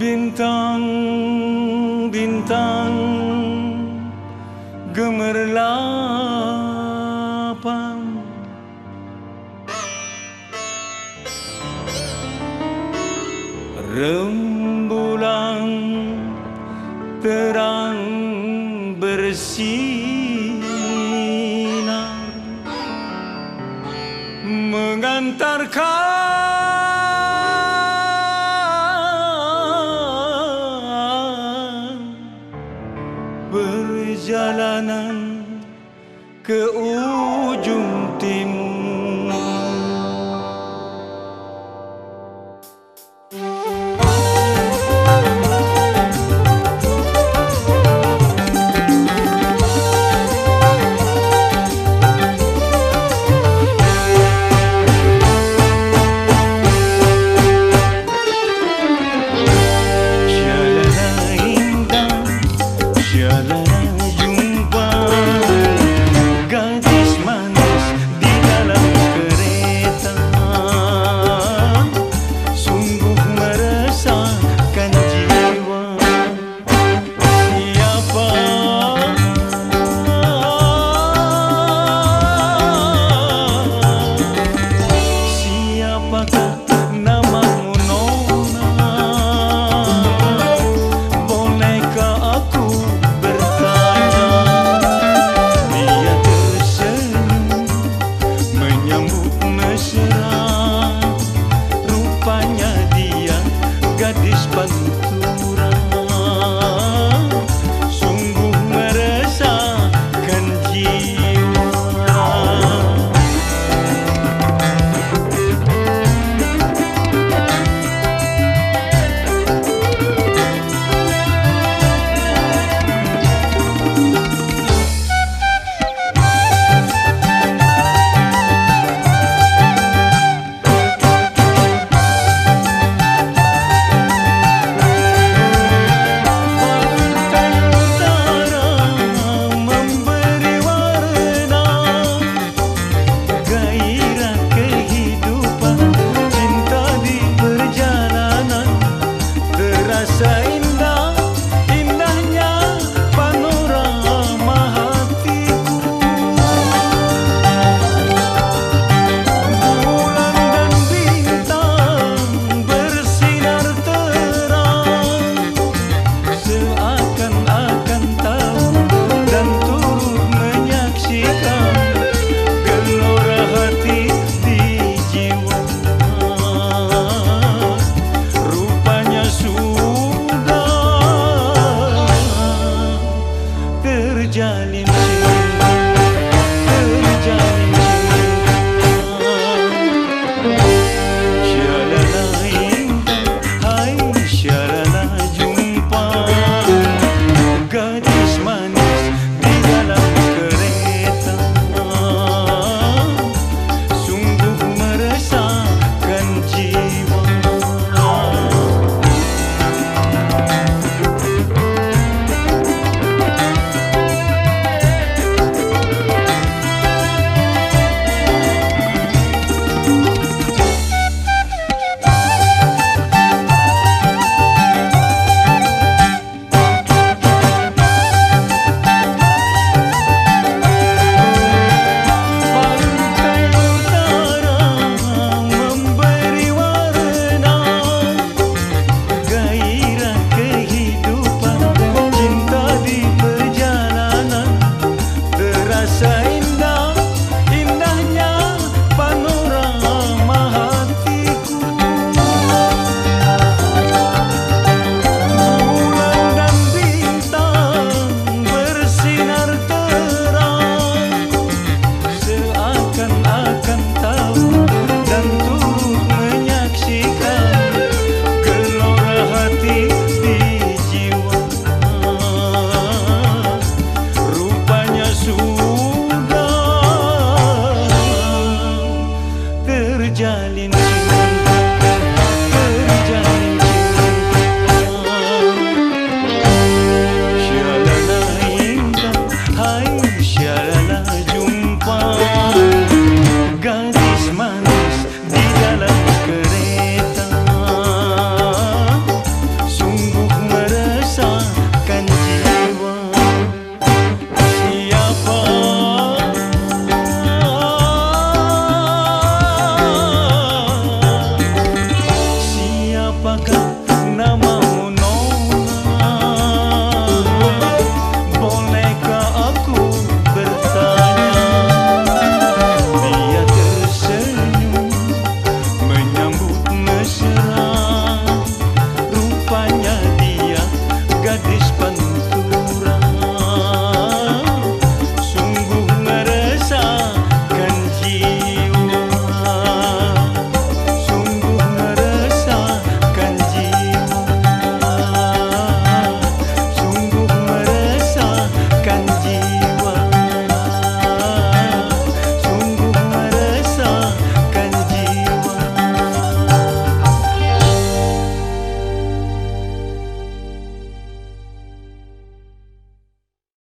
Bintang-bintang gemerlapan. Rembulan terang bersinar Mengantarkan perjalanan ke ujung